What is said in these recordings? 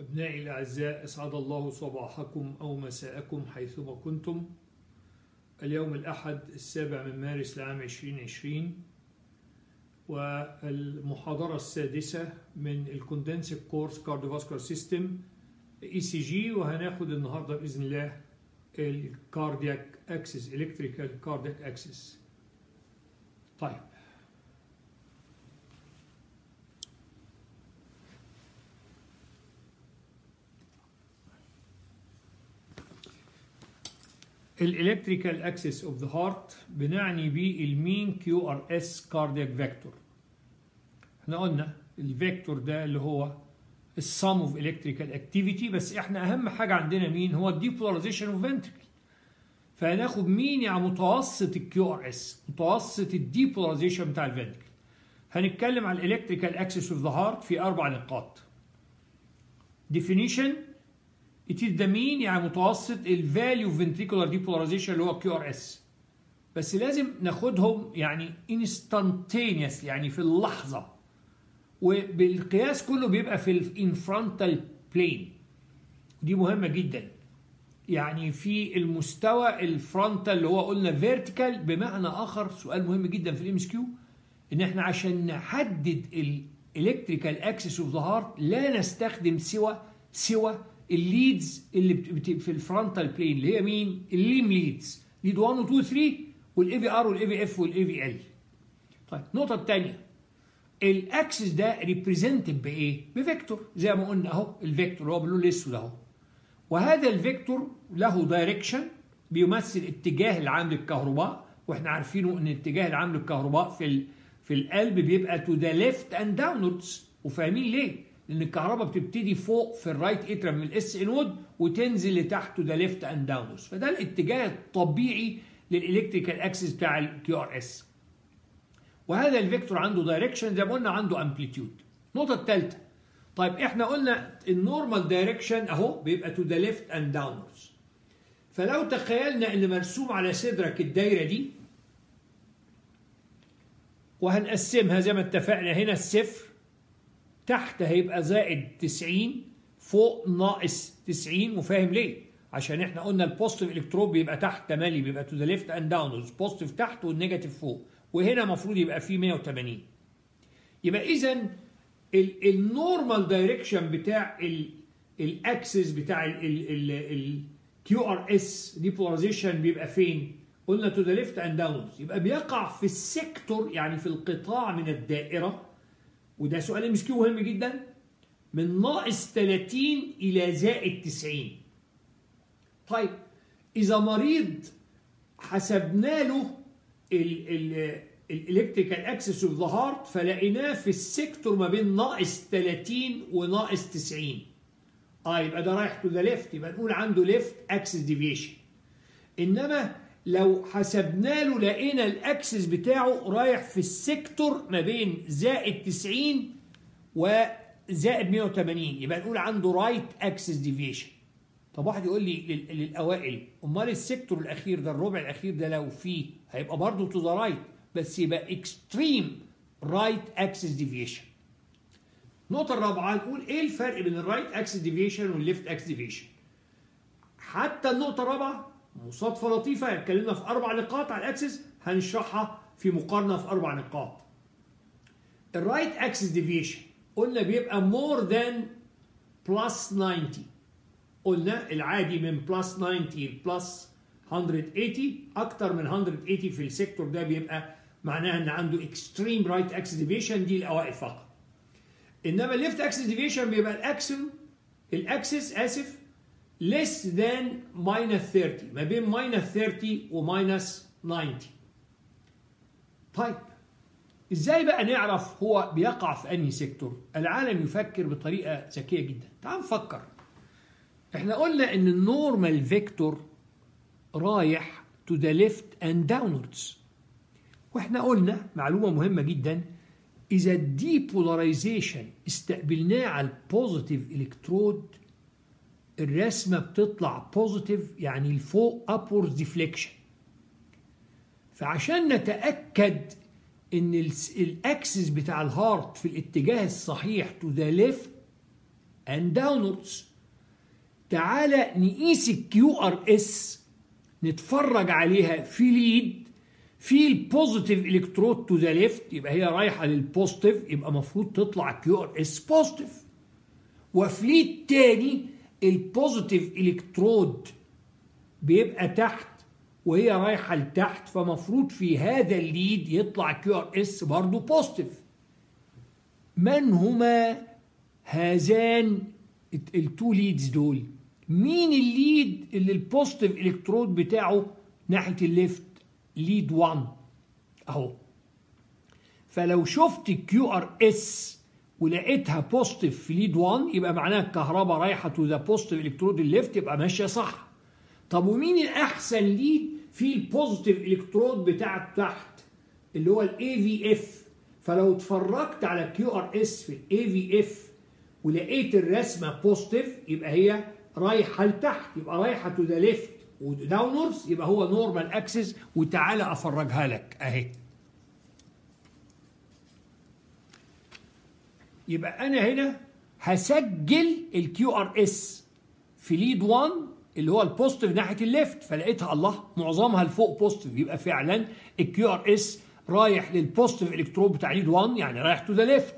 أبنائي الأعزاء أسعد الله صباحكم أو مساءكم حيثما كنتم. اليوم الأحد السابع من مارس لعام 2020 والمحاضرة السادسة من ال condensive course cardiovascular system ECG وهناخد النهارده بإذن الله ال cardiac axis electrical cardiac axis. طيب. ال electrical axis of the heart بنعني بيه ال mean QRS cardiac vector إحنا قلنا ال vector ده اللي هو ال sum of electrical activity بس إحنا أهم حاجة عندنا مين؟ هو ال depolarization of ventricle فهناخد mean يعني متوسط ال QRS متوسط ال depolarization بتاع ال ventricle هنتكلم عن ال electrical axis of the heart في أربع نقاط. definition it is the mean يعني متوسط ال value ventricular depolarization اللي هو QRS بس لازم ناخدهم يعني instantaneous يعني في اللحظة. وبالقياس كله بيبقى في ال frontal plane دي مهمة جدا. يعني في المستوى ال frontal اللي هو قلنا vertical بمعنى آخر سؤال مهم جدا في ال MCQ إن إحنا عشان نحدد ال electrical axis of the heart لا نستخدم سوى سوى ال leads اللي في ال frontal plane اللي هي مين؟ ال limb leads lead 1 و 2 و 3 وال aVR وال aVF وال aVL طيب النقطه الثانية ال axis ده represented بإيه؟ ب vector زي ما قلنا أهو ال vector اللي هو باللون الأسود أهو وهذا ال vector له direction بيمثل اتجاه العام للكهرباء وإحنا عارفينه إن اتجاه العام للكهرباء في. في القلب بيبقى to the left and downwards وفاهمين ليه؟ لأن الكهرباء بتبتدي فوق في ال right atrium من ال SA node وتنزل لتحت to the left and downwards فده الاتجاه الطبيعي لل electrical axis بتاع ال QRS وهذا ال vector عنده direction زي ما قلنا عنده amplitude النقطه الثالثه طيب إحنا قلنا ال normal direction أهو بيبقى to the left and downwards فلو تخيلنا ان مرسوم على صدرك الدايرة دي وهنقسمها زي ما اتفقنا هنا الصفر تحت هيبقى زائد 90 فوق ناقص 90 وفاهم ليه؟ عشان إحنا قلنا ال positive electrode بيبقى تحت تملي بيبقى to the left and downwards positive تحت وال negative فوق. وهنا المفروض يبقى فيه 180 يبقى اذا ال normal direction بتاع ال axis بتاع ال QRS depolarization بيبقى فين؟ قلنا to the left and downwards يبقى بيقع في ال sector يعني في القطاع من الدائرة. وده سؤال MCQ مهم جدا من ناقص 30 إلى زائد 90 طيب إذا مريض حسبنا له ال electrical axis of the heart فلقيناه في ال sector ما بين ناقص 30 وناقص 90 آه يبقى ده رايح to the left يبقى نقول عنده left axis deviation إنما لو حسبنا له لقينا ال axis بتاعه رايح في ال sector ما بين زائد 90 وزائد 180 يبقى نقول عنده right axis deviation طب واحد يقول لي لل- للأوائل أمال ال sector الأخير ده الربع الأخير ده لو فيه هيبقى برضه to the right بس يبقى extreme right axis deviation النقطة الرابعة نقول إيه الفرق بين ال right axis deviation وال left axis deviation حتى النقطة الرابعة مصادفة لطيفة اتكلمنا في أربع نقاط على ال axis هنشرحها في مقارنة في أربع نقاط. ال right axis deviation قلنا بيبقى more than plus 90 قلنا العادي من plus 90 ل plus 180 أكتر من 180 في ال sector ده بيبقى معناها إن عنده extreme right axis deviation دي الأوائل فقط. إنما ال left axis deviation بيبقى الأكسل ال axis آسف less than minus 30 ما بين minus 30 و minus 90 طيب إزاي بقى نعرف هو بيقع في أنهي sector؟ العالم يفكر بطريقة ذكية جدا. تعال نفكر. إحنا قلنا إن ال normal vector رايح to the left and downwards. وإحنا قلنا معلومة مهمة جدا إذا ال depolarization استقبلناه على ال positive electrode الرسمة بتطلع positive يعني لفوق upwards deflection. فعشان نتأكد إن ال axis بتاع ال heart في الاتجاه الصحيح to the left and downwards تعالى نقيس ال QRS نتفرج عليها في lead في ال positive electrode to the left يبقى هي رايحة لل positive يبقى المفروض تطلع QRS positive وفي lead تاني ال positive electrode بيبقى تحت وهي رايحة لتحت فمفروض في هذا ال lead يطلع QRS برضه positive من هما هذان ال two leads دول؟ مين ال lead اللي ال positive electrode بتاعه ناحية ال left lead 1 أهو. فلو شفت QRS ولقيتها positive في lead 1 يبقى معناها الكهرباء رايحة to the positive electrode ال left يبقى ماشية صح. طب ومين الأحسن lead في ال positive electrode بتاع تحت؟ اللي هو ال aVF فلو اتفرجت على QRS في ال aVF ولقيت الرسمة positive يبقى هي رايحة لتحت يبقى رايحة to the left و downwards يبقى هو normal axis وتعالى أفرجها لك أهي. يبقى أنا هنا هسجل ال QRS في lead 1 اللي هو ال positive ناحية ال left فلقيتها الله معظمها لفوق positive يبقى فعلا ال QRS رايح لل positive electrode بتاع lead 1 يعني رايح to the left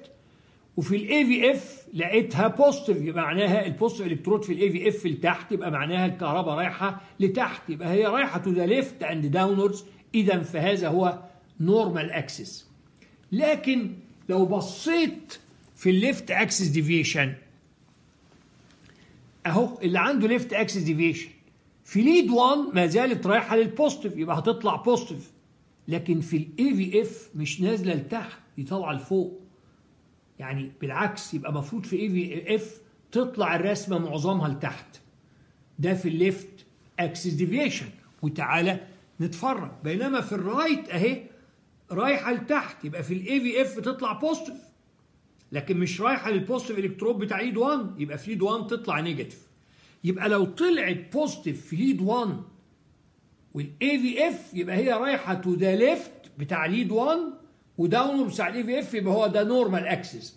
وفي ال aVF لقيتها positive يبقى معناها ال positive electrode في ال aVF لتحت يبقى معناها الكهرباء رايحة لتحت. يبقى هي رايحة to the left and downwards اذا فهذا هو normal axis لكن لو بصيت في ال left axis deviation أهو اللي عنده left axis deviation في lead 1 ما زالت رايحة لل positive يبقى هتطلع positive لكن في ال aVF مش نازلة لتحت دي طالعة لفوق. يعني بالعكس يبقى المفروض في aVF تطلع الرسمة معظمها لتحت. ده في ال left axis deviation وتعالى نتفرج. بينما في ال right أهي رايحة لتحت يبقى في ال aVF تطلع positive لكن مش رايحة لل positive electrode بتاع lead 1 يبقى في lead 1 تطلع negative يبقى لو طلعت positive في lead 1 وال aVF يبقى هي رايحة to the left بتاع lead 1 و downward بتاع ال aVF يبقى هو ده normal axis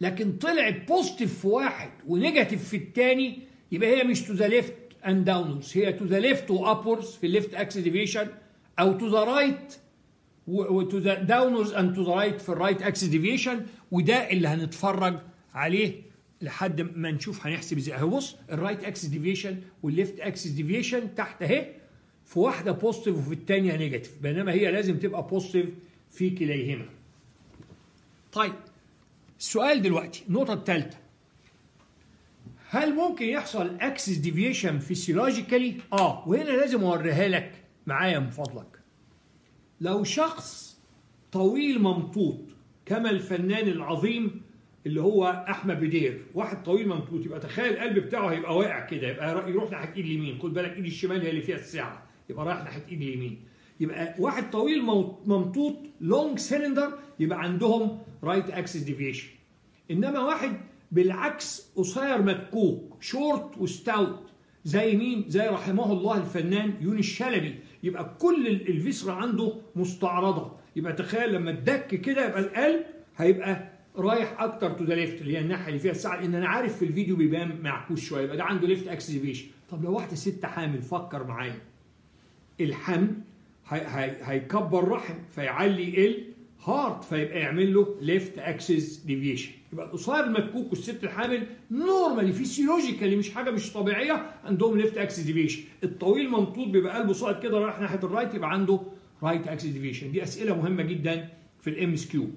لكن طلعت positive في واحد و negative في الثاني يبقى هي مش to the left and downwards هي to the left و upwards في ال left axis deviation أو to the right و to the downwards and to the right في ال right axis deviation وده اللي هنتفرج عليه لحد ما نشوف هنحسب إزاي أهو بص ال right axis deviation وال left axis deviation تحت أهي في واحدة positive وفي الثانية negative بينما هي لازم تبقى positive في كليهما طيب السؤال دلوقتي النقطة الثالثة هل ممكن يحصل axis deviation physiologically؟ آه وهنا لازم أوريها لك معايا من فضلك. لو شخص طويل ممطوط كما الفنان العظيم اللي هو أحمد بدير، واحد طويل ممطوط يبقى تخيل القلب بتاعه هيبقى واقع كده. يبقى يروح ناحية إيد اليمين، خد بالك إيد الشمال هي اللي فيها الساعة، يبقى رايح ناحية إيد اليمين. يبقى واحد طويل ممطوط long slender يبقى عندهم right axis deviation إنما واحد بالعكس قصير مكوك short و stout زي مين؟ زي رحمه الله الفنان يونس الشلبي يبقى كل ال viscera عنده مستعرضة. يبقى تخيل لما تدك كده يبقى القلب هيبقى رايح أكتر to the left اللي هي الناحية اللي فيها الساعة لأن أنا عارف في الفيديو بيبان معكوس شوية يبقى ده عنده left axis deviation طب لو واحدة ست حامل فكر معايا الحمل هيكبر رحم فيعلي ال heart فيبقى يعمل له left axis deviation يبقى القصير المكوك والست الحامل normally physiologically مش حاجة مش طبيعية عندهم left axis deviation الطويل ممطوط بيبقى قلبه صاعد كده رايح ناحية ال right يبقى عنده right axis deviation دي أسئلة مهمة جدا في ال MCQ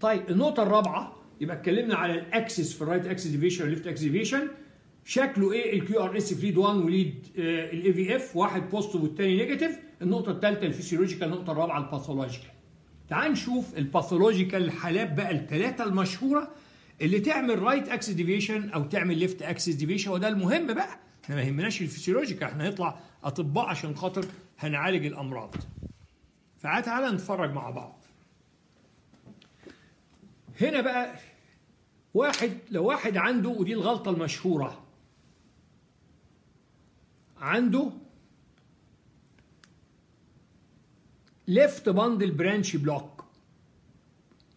طيب النقطة الرابعة يبقى اتكلمنا على ال axis في ال right axis deviation وال left axis deviation شكله إيه؟ ال QRS في lead 1 و lead ال aVF واحد positive والثاني negative النقطة الثالثه ال physiological. النقطة الرابعة ال pathological تعال نشوف ال pathological الحالات بقى الثلاثه المشهورة اللي تعمل right axis deviation أو تعمل left axis deviation وده المهم بقى إحنا ما يهمناش ال physiological إحنا هنطلع أطباء عشان خاطر هنعالج الأمراض. فتعالى نتفرج مع بعض. هنا بقى واحد لو واحد عنده ودي الغلطة المشهورة. عنده left bundle branch block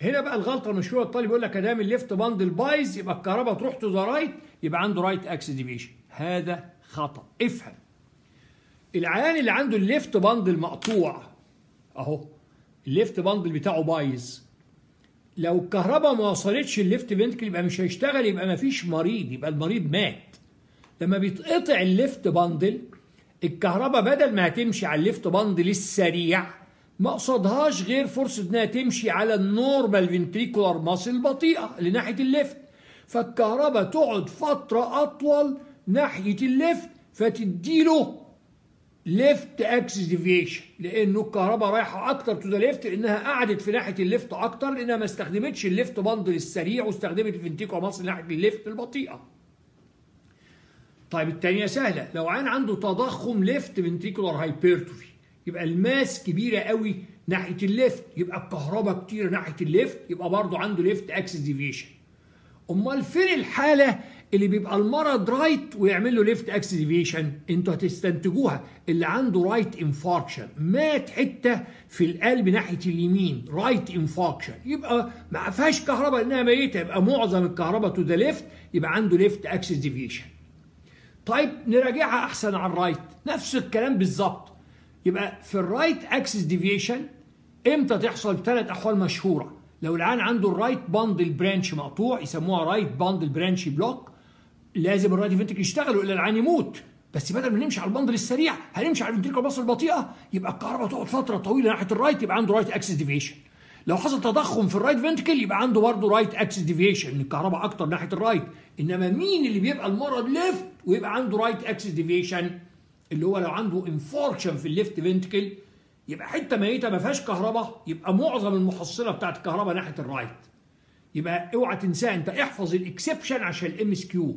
هنا بقى الغلطة المشهورة الطالب يقول لك ادام ال left bundle بايظ يبقى الكهرباء تروح to the right يبقى عنده right axis deviation هذا خطأ. افهم. العيان اللي عنده ال left bundle مقطوع أهو ال left bundle بتاعه بايظ. لو الكهرباء ما وصلتش لل left ventricle يبقى مش هيشتغل يبقى ما فيش مريض يبقى المريض مات. لما بيتقطع ال left bundle الكهرباء بدل ما هتمشي على ال left bundle السريع ما قدامهاش غير فرصة إنها تمشي على ال normal ventricular muscle بطيئة لناحية ال left. فالكهرباء تقعد فترة أطول ناحية ال left فتديله left axis deviation لأنه الكهرباء رايحة أكتر to the left لأنها قعدت في ناحية ال left أكتر لأنها ما استخدمتش ال left bundle السريع واستخدمت ال ventricular muscle ناحية ال left البطيئة. طيب الثانية سهلة لو عيان عنده تضخم left ventricular hypertrophy يبقى ال mass كبيرة قوي ناحية ال left يبقى الكهرباء كتيرة ناحية ال left يبقى برضه عنده left axis deviation. أمال فين الحالة اللي بيبقى المرض right ويعمل له left axis deviation أنتوا هتستنتجوها. اللي عنده right infarction مات حتة في القلب ناحية اليمين. right infarction يبقى ما فيهاش كهرباء انها ميتة. يبقى معظم الكهرباء to the left يبقى عنده left axis deviation طيب نراجعها أحسن على ال right نفس الكلام بالظبط. يبقى في ال right axis deviation إمتى تحصل ثلاث أحوال مشهورة؟ لو العيان عنده ال right bundle branch مقطوع يسموها right bundle branch block لازم ال right ventricle يشتغل والا العيان يموت. بس بدل ما نمشي على ال bundle السريع هنمشي على ال ventricle باص البطيئة؟ يبقى الكهرباء تقعد فترة طويلة ناحية ال right يبقى عنده right axis deviation لو حصل تضخم في ال right ventricle يبقى عنده برضه right axis deviation إن الكهرباء أكتر ناحية ال right إنما مين اللي بيبقى المرض left ويبقى عنده right axis deviation اللي هو لو عنده infarction في ال left ventricle يبقى حتة ميتة ما فيهاش كهرباء يبقى معظم المحصلة بتاعت الكهرباء ناحية ال right يبقى اوعى تنساه انت احفظ ال exception عشان ال MCQ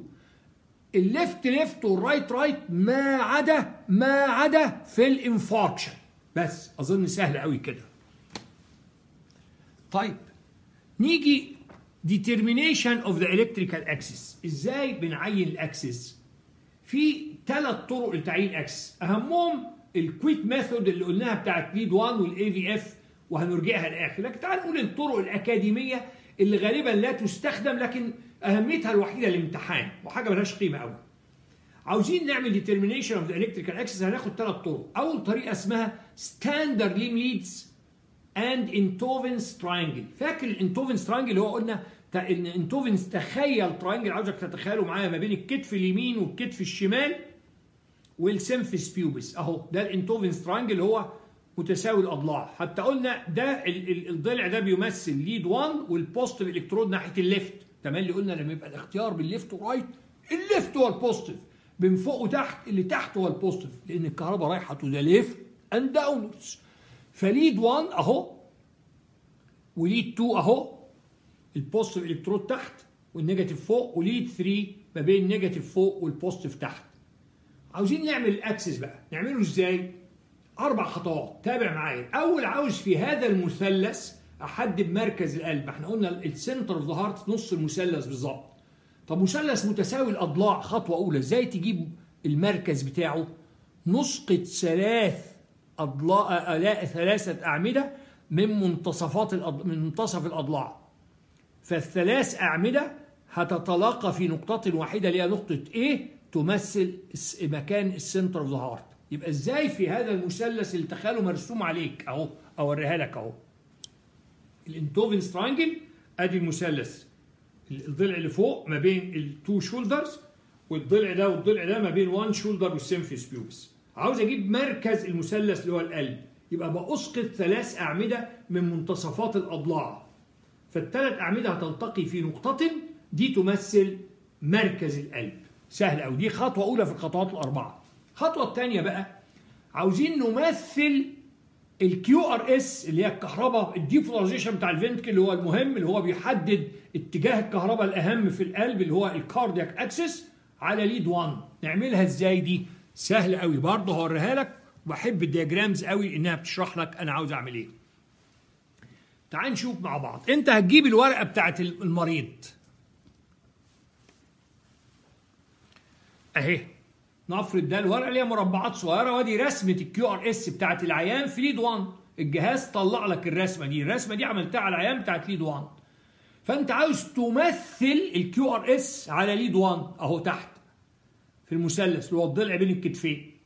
ال left left وال right right ما عدا ما عدا في ال infarction. بس أظن سهل قوي كده. طيب نيجي determination of the electrical axis. إزاي بنعين ال axis؟ في ثلاث طرق لتعيين axis أهمهم ال quick method اللي قلناها بتاعت lead 1 وال aVF وهنرجعها الآخر لكن تعال نقول الطرق الأكاديمية اللي غالبا لا تستخدم لكن أهميتها الوحيدة الامتحان وحاجة ملهاش قيمة قوي عاوزين نعمل determination of the electrical axis هناخد ثلاث طرق. أول طريقة اسمها standard limb leads and Einthoven's triangle فاكر ال Einthoven's triangle اللي هو قلنا إن Einthoven's تخيل triangle عاوزك تتخيله معايا ما بين الكتف اليمين والكتف الشمال وال symphysis pubis أهو ده ال Einthoven's triangle هو متساوي الأضلاع. حتى قلنا ده الضلع ده بيمثل lead 1 وال positive electrode ناحية ال left تمام اللي قلنا لما يبقى الاختيار بال left و right ال left هو ال positive من فوق وتحت اللي تحت هو ال positive لأن الكهرباء رايحة to the left and downwards ف lead 1 أهو و lead 2 أهو. ال positive electrode تحت وال negative فوق و lead 3 ما بين ال negative فوق وال positive تحت. عاوزين نعمل ال axis بقى. نعمله إزاي؟ أربع خطوات. تابع معايا. اول عاوز في هذا المثلث احدد مركز القلب. إحنا قلنا ال center of the heart نص المثلث بالظبط. طب مثلث متساوي الأضلاع خطوة أولى. إزاي تجيب المركز بتاعه؟ نسقط ثلاث أضلاع آلاء ثلاثة أعمدة من منتصفات الأض... من منتصف الأضلاع. فالثلاث أعمدة هتتلاقى في نقطة واحدة اللي هي نقطة A تمثل مكان ال center of the heart يبقى إزاي في هذا المثلث اللي تخيله مرسوم عليك؟ أهو أوريها لك أهو. ال Einthoven's triangle ادي المثلث الضلع اللي فوق ما بين ال two shoulders والضلع ده والضلع ده ما بين one shoulder وال symphysis pubis. عاوز أجيب مركز المثلث اللي هو القلب يبقى بأسقط ثلاث أعمدة من منتصفات الأضلاع. فالثلاث أعمدة هتلتقي في نقطة دي تمثل مركز القلب. سهل قوي دي خطوة أولى في الخطوات الأربعة. الخطوه الثانية بقى عاوزين نمثل ال QRS اللي هي الكهرباء ال depolarization بتاع ال ventricle اللي هو المهم اللي هو بيحدد اتجاه الكهرباء الأهم في القلب اللي هو ال cardiac axis على lead 1 نعملها إزاي دي؟ سهل قوي برضه هوريها لك. وبحب ال diagrams قوي إنها بتشرح لك أنا عاوز أعمل إيه. تعال نشوف مع بعض. أنت هتجيب الورقة بتاعت المريض. أهي. نفرض ده الورقة اللي هي مربعات صغيرة وادي رسمة ال QRS بتاعت العيان في lead 1 الجهاز طلع لك الرسمة دي. الرسمة دي عملتها على العيان بتاعت lead 1 فأنت عاوز تمثل ال QRS على lead 1 أهو تحت في المثلث اللي هو الضلع بين الكتفين.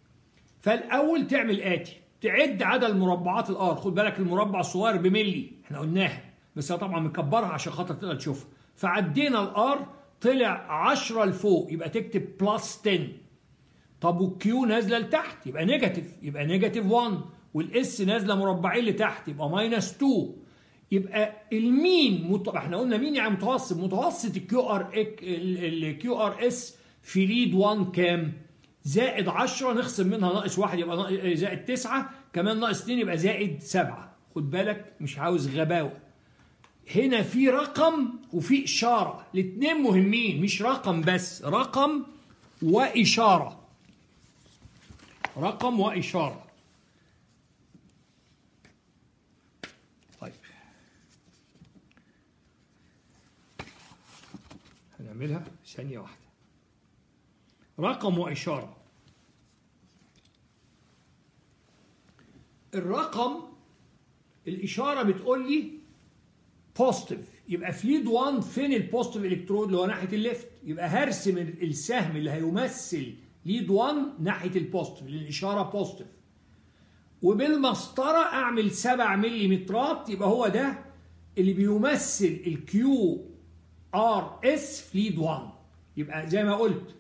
فالأول تعمل آتي تعد عدد مربعات ال R. خد بالك المربع الصغير بملي إحنا قلناها بس طبعا مكبرها عشان خاطر تقدر تشوفها. فعدينا ال R طلع 10 لفوق يبقى تكتب plus 10 طب وال Q نازلة لتحت يبقى negative يبقى negative 1 وال S نازلة مربعين لتحت يبقى minus 2 يبقى ال mean مت... إحنا قلنا mean يعني متوسط؟ متوسط ال QR ال QRS في lead 1 كام؟ زائد 10 نخصم منها ناقص 1 يبقى ناقص زائد 9 كمان ناقص 2 يبقى زائد 7 خد بالك مش عاوز غباوة. هنا في رقم وفي إشارة. الاثنين مهمين مش رقم بس رقم وإشارة. رقم وإشارة. طيب. هنعملها ثانية واحدة. رقم وإشارة. الرقم الإشارة بتقول لي positive يبقى في lead 1 فين ال positive electrode اللي هو ناحية ال left؟ يبقى هرسم السهم اللي هيمثل lead 1 ناحية ال positive لأن الاشاره positive وبالمسطرة أعمل 7 ملم يبقى هو ده اللي بيمثل ال QRS في lead 1 يبقى زي ما قلت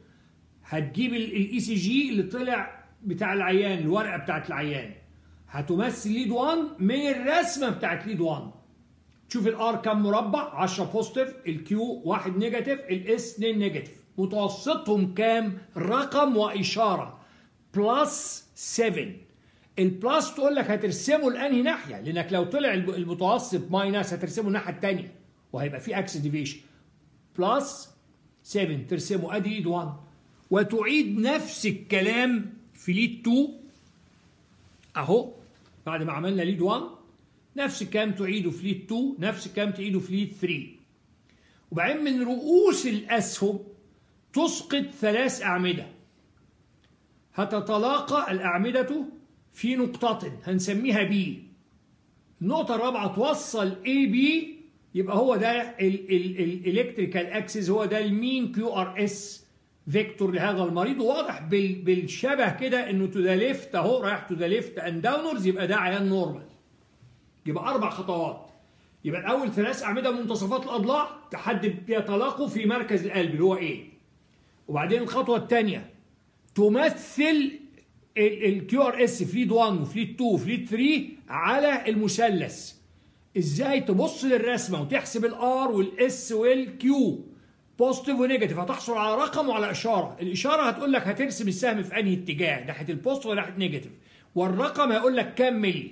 هتجيب ال ECG اللي طلع بتاع العيان الورقة بتاعت العيان. هتمثل lead 1 من الرسمة بتاعت lead 1 تشوف ال R كام مربع؟ 10 positive ال Q 1 negative ال S 2 negative متوسطهم كام؟ رقم وإشارة. plus 7 ال plus تقول لك هترسمه لأنهي ناحية؟ لأنك لو طلع المتوسط minus هترسمه الناحية الثانية وهيبقى في axis deviation plus 7 ترسمه. أدي lead 1 وتعيد نفس الكلام في lead 2 أهو. بعد ما عملنا lead 1 نفس الكلام تعيده في lead 2 نفس الكلام تعيده في lead 3 وبعدين من رؤوس الأسهم تسقط ثلاث أعمدة. هتتلاقى الأعمدة في نقطة هنسميها B النقطة الرابعة توصل B يبقى هو ده ال electrical axis هو ده ال mean QRS vector لهذا المريض. وواضح بالشبه كده إنه to the left أهو رايح to the left and downwards يبقى ده عيان normal يبقى أربع خطوات. يبقى الأول ثلاث أعمدة منتصفات الأضلاع تحدد يتلاقوا في مركز القلب اللي هو A وبعدين الخطوة الثانية تمثل ال QRS ف lead 1 وف lead 2 وف lead 3 على المثلث. إزاي تبص للرسمة وتحسب الار والاس والكيو بوزيتيف ونيجاتيف هتحصل على رقم وعلى إشارة. الإشارة هتقول لك هترسم السهم في أنهي اتجاه ناحية ال positive ولا ناحية negative والرقم هيقول لك كام ملي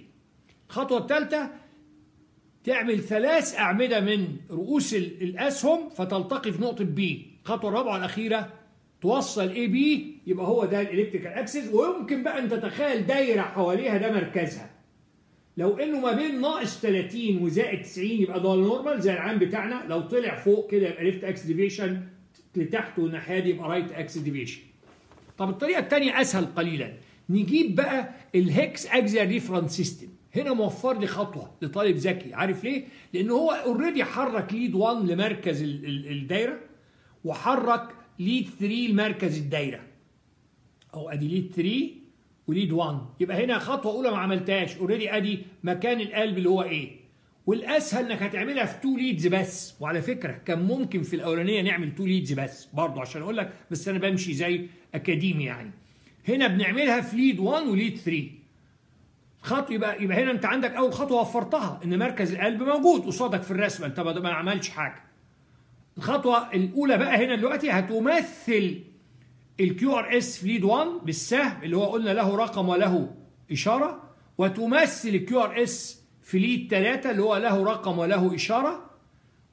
الخطوة الثالثه تعمل ثلاث أعمدة من رؤوس الأسهم فتلتقي في نقطة B الخطوة الرابعة الاخيره توصل AB يبقى هو ده ال electrical axis. ويمكن بقى أن تتخيل دايرة حواليها ده مركزها. لو إنه ما بين ناقص 30 وزائد 90 يبقى ده normal زي العام بتاعنا. لو طلع فوق كده يبقى left axis deviation لتحت والناحيه دي يبقى right axis deviation طب الطريقة الثانية أسهل قليلا. نجيب بقى ال hexaxial reference system هنا موفر لي خطوة لطالب ذكي. عارف ليه؟ لأن هو already حرك lead 1 لمركز الدايرة وحرك lead 3 لمركز الدايرة. أو أدي lead 3 و lead 1 يبقى هنا خطوة أولى ما عملتهاش. already أدي مكان القلب اللي هو A. والأسهل إنك هتعملها في two leads بس. وعلى فكرة كان ممكن في الأولانية نعمل two leads بس. برضه عشان أقول لك بس أنا بمشي زي أكاديمي يعني. هنا بنعملها في lead 1 و lead 3 خطوة يبقى يبقى هنا أنت عندك أول خطوة وفرتها إن مركز القلب موجود قصادك في الرسمة. أنت ما عملتش حاجة. الخطوة الأولى بقى هنا دلوقتي هتمثل ال QRS في lead 1 بالسهم اللي هو قلنا له رقم وله إشارة وتمثل ال QRS في lead 3 اللي هو له رقم وله إشارة.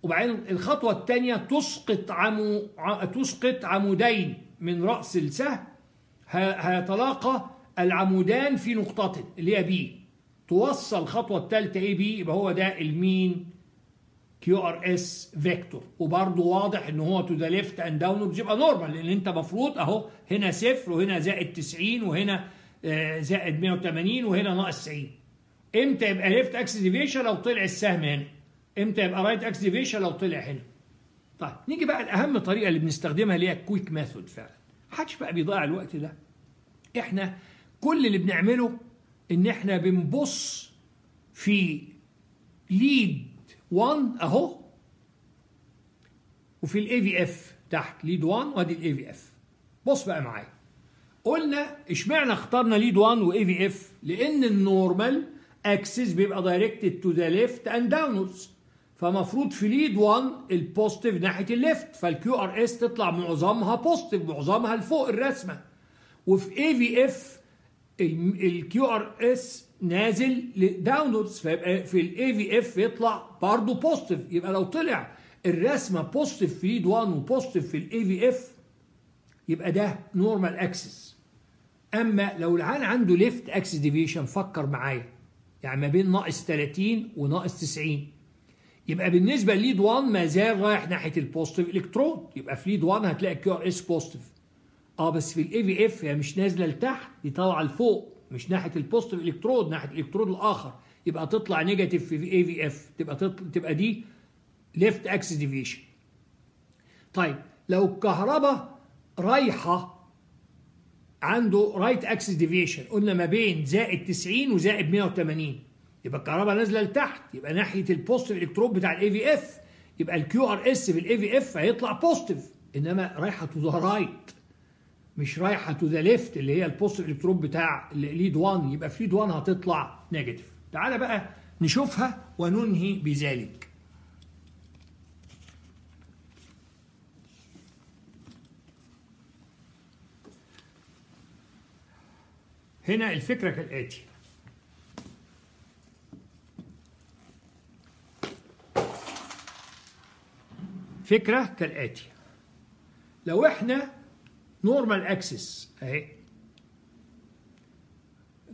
وبعدين الخطوة الثانية تسقط عمو تسقط عمودين من رأس السهم. هيتلاقى العمودان في نقطة اللي هي B توصل الخطوة الثالثة AB يبقى هو ده ال mean QRS vector وبرضه واضح إن هو to the left and down يبقى normal لأن أنت المفروض أهو هنا صفر وهنا زائد 90 وهنا زائد 180 وهنا ناقص 90 إمتى يبقى left axis deviation لو طلع السهم هنا؟ إمتى يبقى right axis deviation لو طلع هنا؟ طيب نيجي بقى الاهم طريقة اللي بنستخدمها اللي هي ال quick method فعلا. محدش بقى بيضيع الوقت ده. إحنا كل اللي بنعمله إن إحنا بنبص في lead 1 أهو. وفي ال aVF تحت lead 1 وادي ال aVF بص بقى معايا. قلنا اشمعنى اخترنا lead 1 و aVF لأن ال normal axis بيبقى directed to the left and downwards فمفروض في lead 1 ال positive ناحية ال left فال QRS تطلع معظمها positive معظمها لفوق الرسمة. وفي aVF ال QRS نازل downwards فيبقى في ال aVF يطلع برضه positive يبقى لو طلع الرسمة positive في lead 1 و positive في ال aVF يبقى ده normal axis أما لو العيان عنده left axis deviation فكر معايا. يعني ما بين ناقص 30 وناقص 90 يبقى بالنسبة لل lead 1 ما زال رايح ناحية ال positive electrode يبقى في lead 1 هتلاقي QRS positive آه بس في ال aVF هي مش نازلة لتحت دي طالعة لفوق. مش ناحية ال positive electrode ناحية الإلكترود الآخر. يبقى تطلع negative في aVF تبقى تطلع تبقى دي left axis deviation طيب لو الكهرباء رايحة عنده right axis deviation قلنا ما بين زائد 90 وزائد 180 يبقى الكهرباء نازلة لتحت يبقى ناحية ال positive electrode بتاع ال aVF يبقى ال QRS في ال aVF هيطلع positive إنما رايحة to the right مش رايحة to the left اللي هي ال positive electrode بتاع lead 1 يبقى في lead 1 هتطلع negative تعالى بقى نشوفها وننهي بذلك. هنا الفكرة كالآتي. فكرة كالآتي. لو إحنا normal axis اهي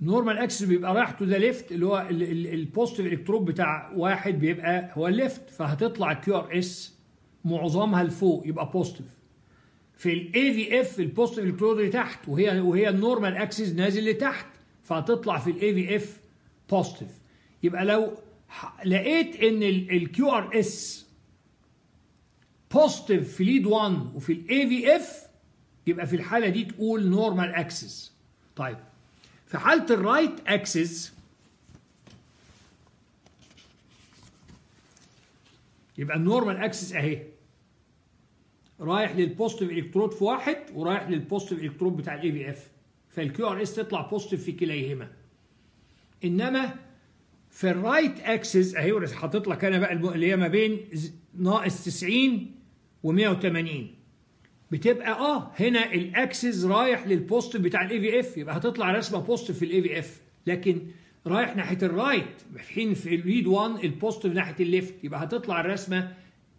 normal axis بيبقى رايح to the left اللي هو ال positive electrode بتاع واحد بيبقى هو ال left فهتطلع ال QRS معظمها لفوق يبقى positive في ال aVF ال positive اللي تحت وهي وهي ال normal axis نازل لتحت فهتطلع في ال aVF positive يبقى لو لقيت إن ال QRS positive في lead 1 وفي ال aVF يبقى في الحالة دي تقول normal axis طيب في حالة ال right axis يبقى ال normal axis أهي. رايح لل positive electrode في واحد ورايح لل positive electrode بتاع ال aVF فال QRS تطلع positive في كليهما. إنما في ال right axis أهي حاطط لك أنا بقى اللي هي ما بين ناقص 90 و180 بتبقى آه هنا ال axis رايح لل positive بتاع ال aVF يبقى هتطلع رسمة positive في ال aVF لكن رايح ناحية ال right في حين في ال lead 1 ال positive ناحية ال left يبقى هتطلع الرسمة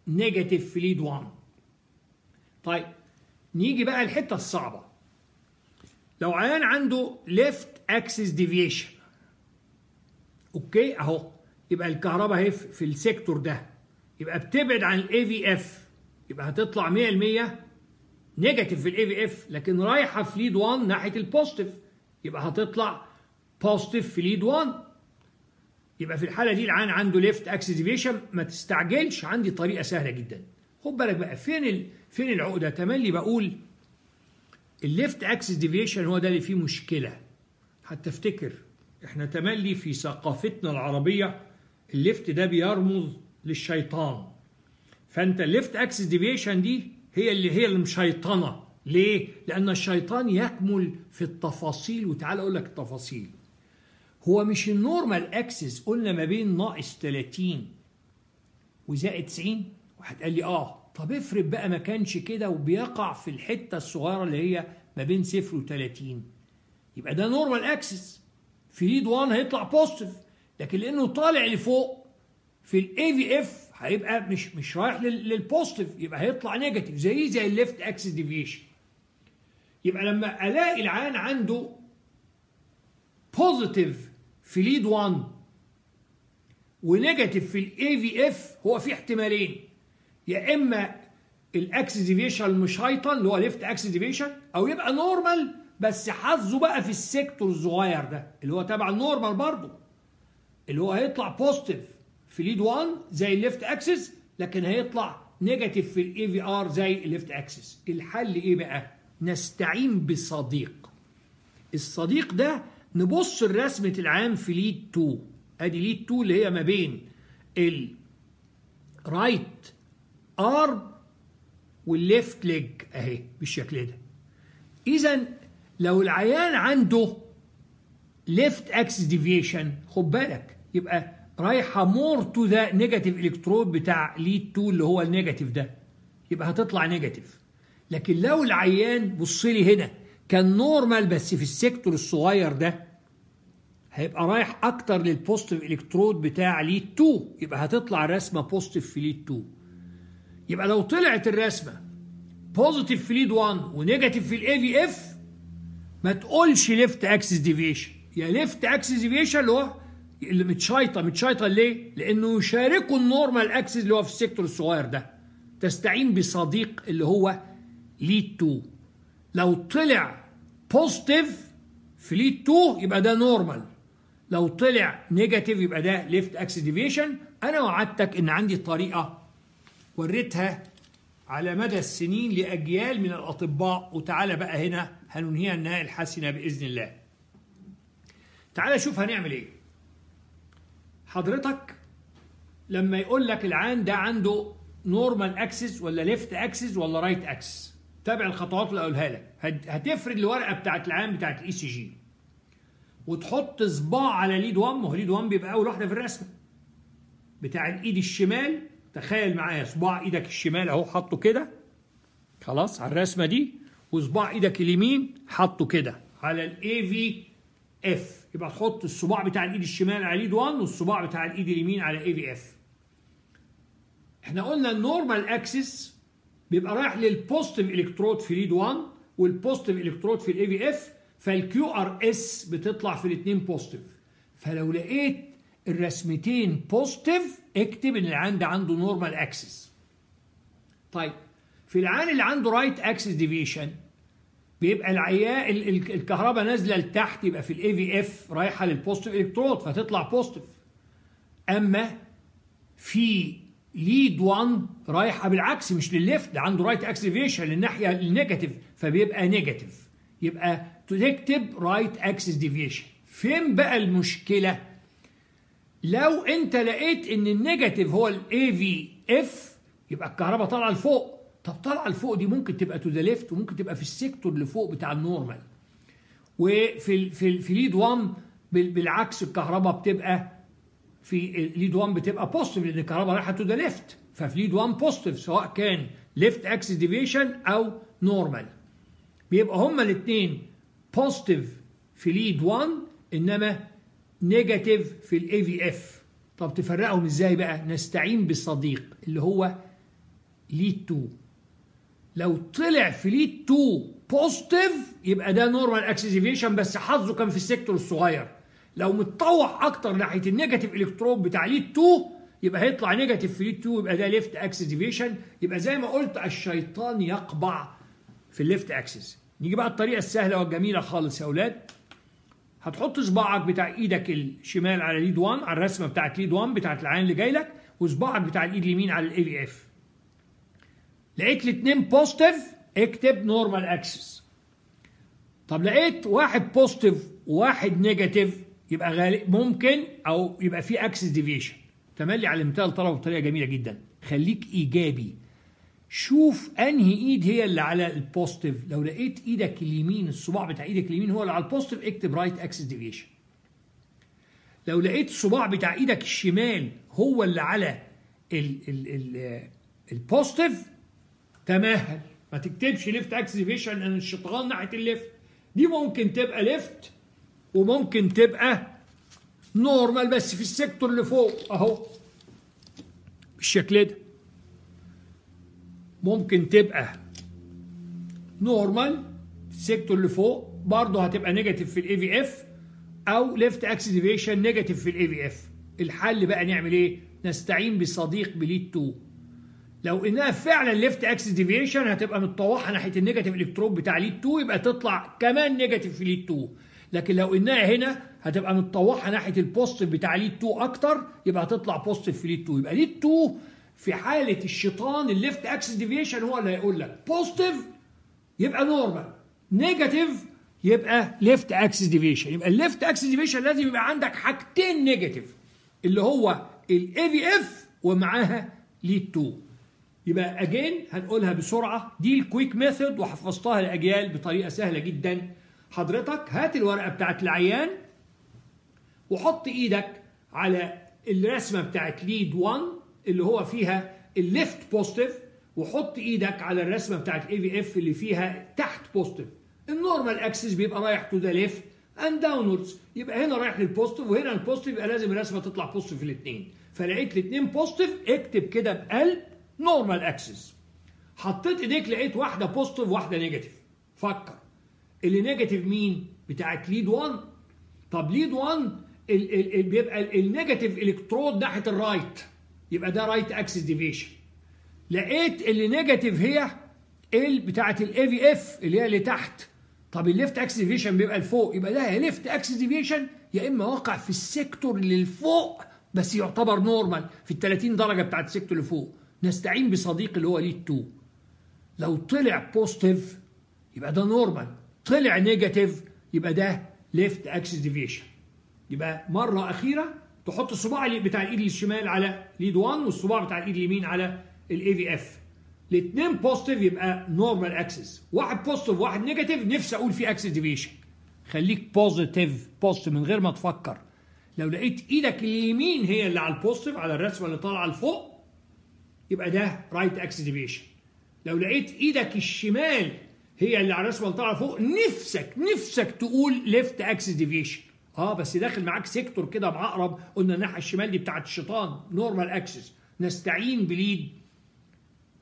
negative في lead 1 طيب نيجي بقى الحتة الصعبة. لو عيان عنده left axis deviation okay أهو يبقى الكهرباء اهي في ال sector ده. يبقى بتبعد عن ال aVF يبقى هتطلع 100% negative في ال aVF لكن رايحة في lead 1 ناحية ال positive يبقى هتطلع positive في lead 1 يبقى في الحالة دي العيان عنده left axis deviation ما تستعجلش عندي طريقة سهلة جدا. خد بالك بقى فين ال... فين العقدة؟ تملي بقول ال left axis deviation هو ده اللي فيه مشكلة. حتى افتكر إحنا تملي في ثقافتنا العربية ال left ده بيرمز للشيطان. فأنت ال left axis deviation دي هي اللي هي المشيطنة. ليه؟ لأن الشيطان يكمن في التفاصيل. وتعال أقول لك التفاصيل. هو مش ال normal axis. قلنا ما بين ناقص 30 وزائد 90 واحد قال لي آه. طب افرض بقى ما كانش كده وبيقع في الحتة الصغيرة اللي هي ما بين صفر و30 يبقى ده normal axis. في lead 1 هيطلع positive لكن لأنه طالع لفوق في ال aVF هيبقى مش مش رايح لل positive يبقى هيطلع negative زي زي ال left axis deviation يبقى لما ألاقي العيان عنده positive في lead 1 و negative في ال aVF هو في احتمالين. يا إما ال axis deviation المشيطن اللي هو left axis deviation أو يبقى normal بس حظه بقى في ال sector الصغير ده اللي هو تبع ال normal برضه اللي هو هيطلع positive في lead 1 زي ال left axis لكن هيطلع negative في ال aVF زي ال left axis الحل إيه بقى؟ نستعين بصديق. الصديق ده نبص الرسمة العام في lead 2 أدي lead 2 اللي هي ما بين ال right arm وال left leg أهي بالشكل ده. اذا لو العيان عنده left axis deviation خد بالك يبقى رايحة more to the negative electrode بتاع lead 2 اللي هو ال negative ده. يبقى هتطلع negative لكن لو العيان بص لي هنا كان normal بس في ال sector الصغير ده هيبقى رايح أكتر لل positive electrode بتاع lead 2 يبقى هتطلع رسمه positive في lead 2 يبقى لو طلعت الرسمة positive في lead 1 و negative في ال aVF ما تقولش left axis deviation يا left axis deviation اللي هو اللي متشايطه متشايطه ليه؟ لأنه يشاركوا ال normal axis اللي هو في ال sector الصغير ده. تستعين بصديق اللي هو lead 2 لو طلع positive في lead 2 يبقى ده normal لو طلع negative يبقى ده left axis deviation أنا وعدتك إن عندي طريقة وريتها على مدى السنين لأجيال من الأطباء. وتعالى بقى هنا هننهيها النهاية الحسنه بإذن الله. تعالى شوف هنعمل إيه. حضرتك لما يقول لك العيان ده عنده normal axis ولا left axis ولا right axis تابع الخطوات اللي أقولها لك. هتفرد الورقة بتاعت العيان بتاعت ال ECG وتحط صباع على lead 1 ما هو lead 1 بيبقى أول واحدة في الرسمه بتاع الإيد الشمال تخيل معايا صباع إيدك الشمال أهو حطه كده. خلاص على الرسمة دي. وصباع إيدك اليمين حطه كده. على ال aV F يبقى تحط الصباع بتاع الإيد الشمال على lead 1 والصباع بتاع الإيد اليمين على aVF إحنا قلنا ال normal axis بيبقى رايح لل positive electrode في lead 1 وال positive electrode في ال aVF فال QRS بتطلع في الاثنين positive فلو لقيت الرسمتين positive اكتب إن العيان ده عنده normal axis طيب في العيان اللي عنده right axis deviation بيبقى العيان الكهرباء نازلة لتحت يبقى في ال aVF رايحة لل positive electrode فتطلع positive أما في lead 1 رايحة بالعكس مش لل left ده عنده right axis deviation للناحية ال negative فبيبقى negative يبقى تكتب right axis deviation فين بقى المشكلة؟ لو أنت لقيت إن ال negative هو ال aVF يبقى الكهرباء طالعة لفوق. طب طالعه لفوق دي ممكن تبقى to the left وممكن تبقى في ال sector اللي فوق بتاع ال normal. وفي في في lead 1 بالعكس الكهرباء بتبقى في lead 1 بتبقى positive لأن الكهرباء رايحة to the left ففي lead 1 positive سواء كان left axis deviation أو normal بيبقى هما الاثنين positive في lead 1 إنما negative في ال aVF طب تفرقهم إزاي بقى؟ نستعين بالصديق اللي هو lead 2 لو طلع في lead 2 positive يبقى ده normal axis deviation بس حظه كان في ال sector الصغير. لو متطوح أكتر ناحية ال negative electrode بتاع lead 2 يبقى هيطلع negative في lead 2 يبقى ده left axis deviation يبقى زي ما قلت الشيطان يقبع في ال left axis نيجي بقى الطريقة السهلة والجميلة خالص يا أولاد. هتحط صباعك بتاع إيدك الشمال على lead 1 على الرسمة بتاعت lead 1 بتاعت العيان اللي جاي لك وصباعك بتاع الإيد اليمين على ال aVF لقيت الاثنين positive اكتب normal axis طب لقيت واحد positive وواحد negative يبقى غالب ممكن أو يبقى في axis deviation تملي علمتها للطلبه بطريقة جميلة جدا. خليك إيجابي. شوف أنهي إيد هي اللي على ال positive لو لقيت إيدك اليمين الصباع بتاع إيدك اليمين هو اللي على ال positive اكتب right axis deviation لو لقيت الصباع بتاع إيدك الشمال هو اللي على ال ال ال ال positive تمهل ما تكتبش left axis deviation لأن الشيطان ناحية ال left. دي ممكن تبقى left وممكن تبقى normal بس في ال sector اللي فوق أهو. بالشكل ده. ممكن تبقى normal ال sector اللي فوق برضه هتبقى negative في ال aVF أو left axis deviation negative في ال aVF الحل بقى نعمل إيه؟ نستعين بصديق ب lead 2 لو إنها فعلا left axis deviation هتبقى متطوحة ناحية ال negative electrode بتاع lead 2 يبقى تطلع كمان negative في lead 2 لكن لو إنها هنا هتبقى متطوحة ناحية ال positive بتاع lead 2 أكتر يبقى هتطلع positive في lead 2 يبقى lead 2 في حالة الشيطان ال left axis deviation هو اللي هيقول لك positive يبقى normal negative يبقى left axis deviation يبقى ال left axis deviation لازم يبقى عندك حاجتين negative اللي هو ال aVF ومعاها lead 2 يبقى again هنقولها بسرعة. دي ال quick method وحفظتها لأجيال بطريقة سهلة جدا. حضرتك هات الورقة بتاعت العيان وحط إيدك على الرسمة بتاعت lead 1 اللي هو فيها ال left positive وحط إيدك على الرسمة بتاعت aVF اللي فيها تحت positive ال normal axis بيبقى رايح to the left and downwards يبقى هنا رايح لل positive وهنا ال positive يبقى لازم الرسمة تطلع positive في الاثنين فلقيت الاثنين positive اكتب كده بقلب normal axis حطيت ايديك لقيت واحدة positive واحدة negative فكر. اللي negative مين؟ بتاعت lead 1 طب lead 1 ال ال ال بيبقى ال negative electrode ناحية ال right يبقى ده right axis deviation لقيت اللي negative هي ال بتاعت ال aVF اللي هي اللي تحت. طب ال left axis deviation بيبقى لفوق يبقى ده يا left axis deviation يا إما واقع في ال sector اللي لفوق بس يعتبر normal في ال 30 درجة بتاعت ال sector اللي فوق. نستعين بصديق اللي هو lead 2 لو طلع positive يبقى ده normal طلع negative يبقى ده left axis deviation يبقى مرة أخيرة تحط الصباع بتاع الإيد الشمال على lead 1 والصباع بتاع الإيد اليمين على ال aVF الاثنين positive يبقى normal axis واحد positive واحد negative نفسي أقول فيه axis deviation خليك positive positive من غير ما تفكر. لو لقيت إيدك اليمين هي اللي على ال positive على الرسمة اللي طالعة لفوق يبقى ده right axis deviation لو لقيت إيدك الشمال هي اللي على اللي طالعه فوق نفسك نفسك تقول left axis deviation آه بس داخل معاك sector كده بعقرب قلنا الناحية الشمال دي بتاعت الشيطان normal axis نستعين ب lead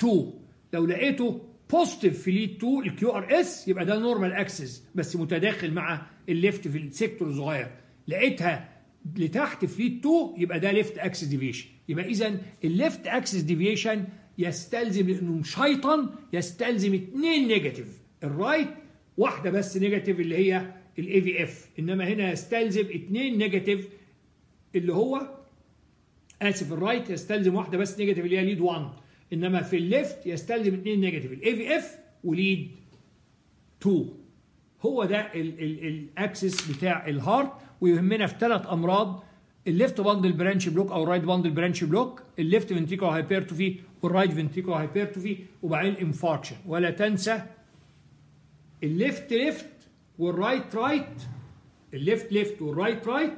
2 لو لقيته positive في lead 2 ال QRS يبقى ده normal axis بس متداخل مع ال left في ال sector الصغير لقيتها لتحت في lead 2 يبقى ده left axis deviation يبقى إذا ال left axis deviation يستلزم لأنه مشيطن يستلزم اثنين negative ال right واحدة بس negative اللي هي ال aVF إنما هنا يستلزم اثنين negative اللي هو آسف ال right يستلزم واحدة بس negative اللي هي lead 1 إنما في ال left يستلزم اثنين negative ال aVF و lead 2 هو ده ال axis بتاع ال heart ويهمنا في ثلاث أمراض ال left bundle branch block أو ال right bundle branch block ال left ventricular hypertrophy وال right ventricle hypertrophy وبعدين infarction ولا تنسى ال left left وال right right ال left left وال right right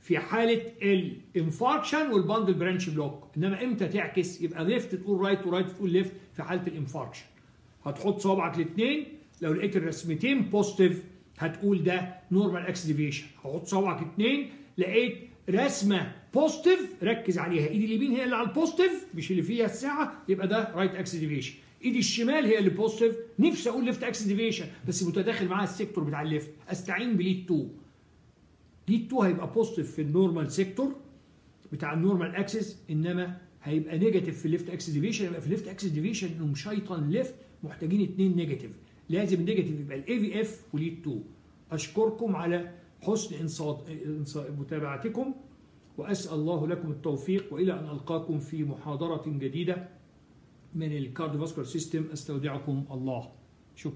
في حالة ال infarction وال bundle branch block إنما إمتى تعكس؟ يبقى left تقول right و right تقول left في حالة ال infarction هتحط صوابعك الاثنين لو لقيت الرسمتين positive هتقول ده normal axis deviation هحط صوابعك اثنين لقيت رسمة positive ركز عليها. إيدي اليمين هي اللي على ال positive مش اللي فيها الساعة يبقى ده right axis deviation إيدي الشمال هي اللي positive نفسي أقول left axis deviation بس متداخل معاها ال sector بتاع ال left. أستعين ب lead 2 lead 2 هيبقى positive في ال normal sector بتاع ال normal axis إنما هيبقى negative في ال left axis deviation يبقى في ال left axis deviation انه مشيطن left محتاجين اثنين negative لازم negative يبقى ال aVF و lead 2 أشكركم على حسن انصات متابعتكم وأسأل الله لكم التوفيق وإلى أن ألقاكم في محاضرة جديدة من ال cardiovascular system. أستودعكم الله. شكرا.